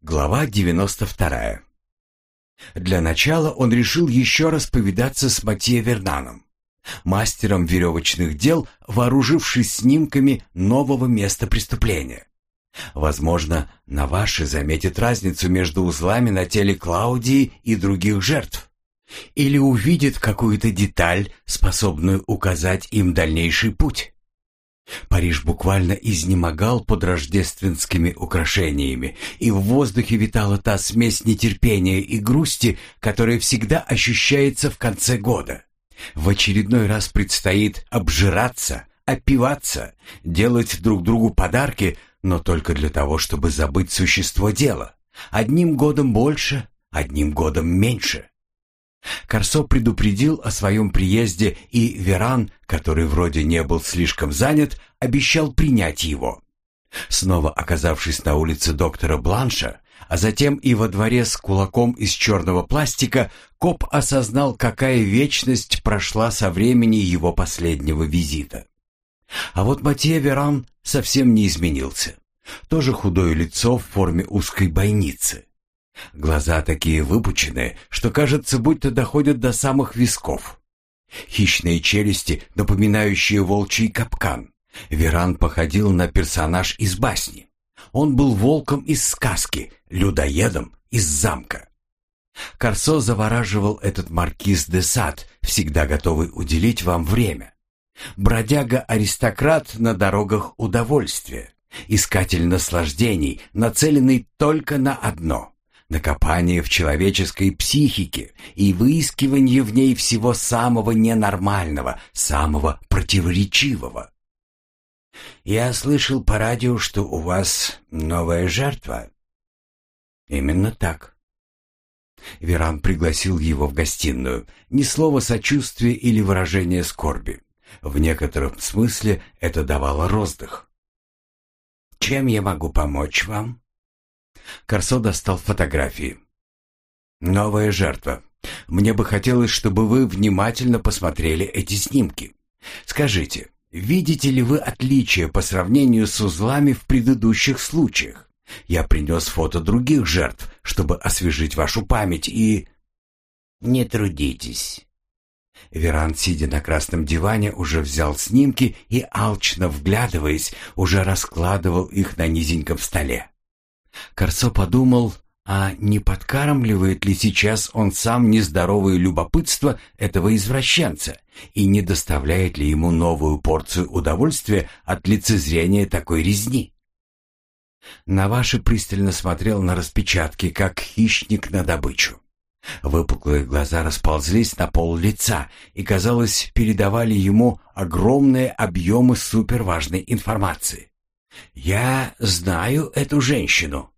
Глава 92. Для начала он решил еще раз повидаться с Матье Вернаном, мастером веревочных дел, вооружившись снимками нового места преступления. Возможно, Наваши заметит разницу между узлами на теле Клаудии и других жертв. Или увидит какую-то деталь, способную указать им дальнейший путь. Париж буквально изнемогал под рождественскими украшениями, и в воздухе витала та смесь нетерпения и грусти, которая всегда ощущается в конце года. В очередной раз предстоит обжираться, опиваться, делать друг другу подарки, но только для того, чтобы забыть существо дела. Одним годом больше, одним годом меньше. Корсо предупредил о своем приезде, и Веран, который вроде не был слишком занят, обещал принять его. Снова оказавшись на улице доктора Бланша, а затем и во дворе с кулаком из черного пластика, коп осознал, какая вечность прошла со времени его последнего визита. А вот Матье Веран совсем не изменился. Тоже худое лицо в форме узкой бойницы. Глаза такие выпученные, что кажется, будто доходят до самых висков. Хищные челюсти, напоминающие волчий капкан. Веран походил на персонаж из басни. Он был волком из сказки, людоедом из замка. Корсо завораживал этот маркиз де Сад, всегда готовый уделить вам время. Бродяга-аристократ на дорогах удовольствия, искатель наслаждений, нацеленный только на одно на копание в человеческой психике и выискивание в ней всего самого ненормального, самого противоречивого. «Я слышал по радио, что у вас новая жертва». «Именно так». Веран пригласил его в гостиную. Ни слова сочувствия или выражения скорби. В некотором смысле это давало роздых. «Чем я могу помочь вам?» Корсо достал фотографии. «Новая жертва. Мне бы хотелось, чтобы вы внимательно посмотрели эти снимки. Скажите, видите ли вы отличия по сравнению с узлами в предыдущих случаях? Я принес фото других жертв, чтобы освежить вашу память и...» «Не трудитесь». Веран, сидя на красном диване, уже взял снимки и, алчно вглядываясь, уже раскладывал их на низеньком столе. Корсо подумал, а не подкармливает ли сейчас он сам нездоровое любопытство этого извращенца и не доставляет ли ему новую порцию удовольствия от лицезрения такой резни? Наваши пристально смотрел на распечатки, как хищник на добычу. Выпуклые глаза расползлись на пол лица и, казалось, передавали ему огромные объемы суперважной информации. «Я знаю эту женщину».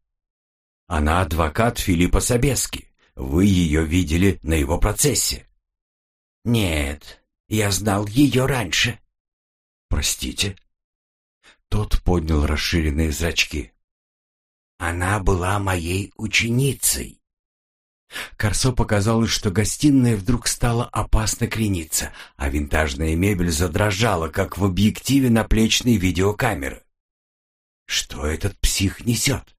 «Она адвокат Филиппа Собески. Вы ее видели на его процессе». «Нет, я знал ее раньше». «Простите?» Тот поднял расширенные зрачки. «Она была моей ученицей». Корсо показалось, что гостиная вдруг стала опасно крениться, а винтажная мебель задрожала, как в объективе наплечной видеокамеры. Что этот псих несет?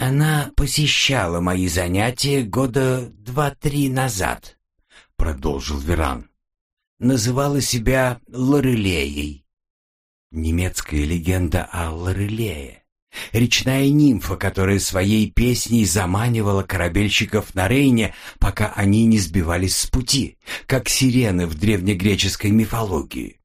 Она посещала мои занятия года два-три назад, продолжил Веран. Называла себя Лорелеей. Немецкая легенда о Лорелее. Речная нимфа, которая своей песней заманивала корабельщиков на Рейне, пока они не сбивались с пути, как сирены в древнегреческой мифологии.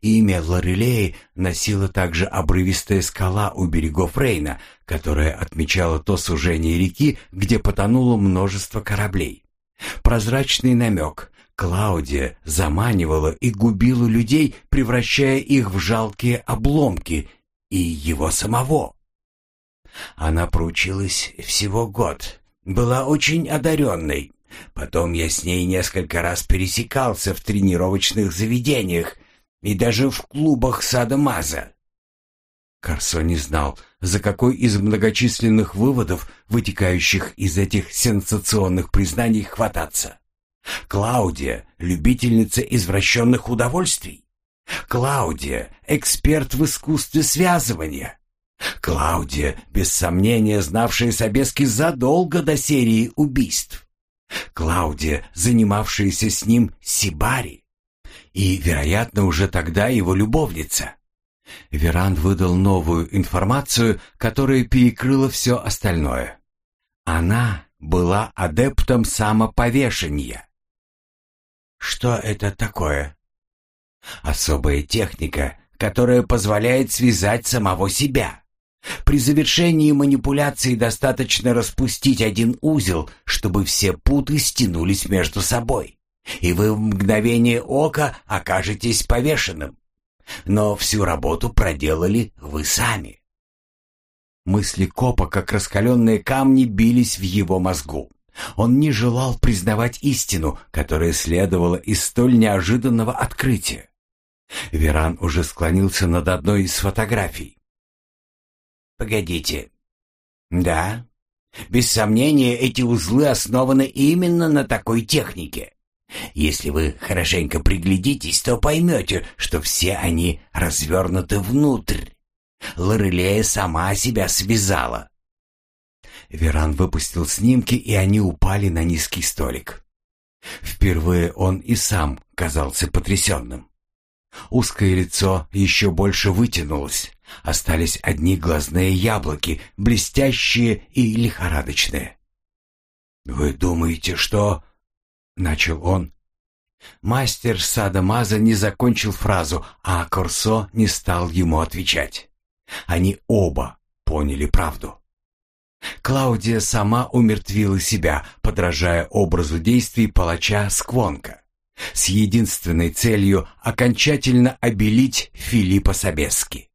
Имя Лорелеи носила также обрывистая скала у берегов Рейна, которая отмечала то сужение реки, где потонуло множество кораблей. Прозрачный намек. Клаудия заманивала и губила людей, превращая их в жалкие обломки, и его самого. Она проучилась всего год, была очень одаренной. Потом я с ней несколько раз пересекался в тренировочных заведениях, и даже в клубах сада Маза. Карсо не знал, за какой из многочисленных выводов, вытекающих из этих сенсационных признаний, хвататься. Клаудия — любительница извращенных удовольствий. Клаудия — эксперт в искусстве связывания. Клаудия, без сомнения знавшая Собески задолго до серии убийств. Клаудия, занимавшаяся с ним Сибари. И, вероятно, уже тогда его любовница. Веран выдал новую информацию, которая перекрыла все остальное. Она была адептом самоповешения. Что это такое? Особая техника, которая позволяет связать самого себя. При завершении манипуляции достаточно распустить один узел, чтобы все путы стянулись между собой, и вы в мгновение ока окажетесь повешенным. Но всю работу проделали вы сами. Мысли копа, как раскаленные камни, бились в его мозгу. Он не желал признавать истину, которая следовала из столь неожиданного открытия. Веран уже склонился над одной из фотографий. Погодите. Да, без сомнения, эти узлы основаны именно на такой технике. Если вы хорошенько приглядитесь, то поймете, что все они развернуты внутрь. Лорелея сама себя связала. Веран выпустил снимки, и они упали на низкий столик. Впервые он и сам казался потрясенным. Узкое лицо еще больше вытянулось. Остались одни глазные яблоки, блестящие и лихорадочные. «Вы думаете, что...» — начал он. Мастер Садамаза не закончил фразу, а Корсо не стал ему отвечать. Они оба поняли правду. Клаудия сама умертвила себя, подражая образу действий палача Сквонка с единственной целью окончательно обелить Филиппа Собески.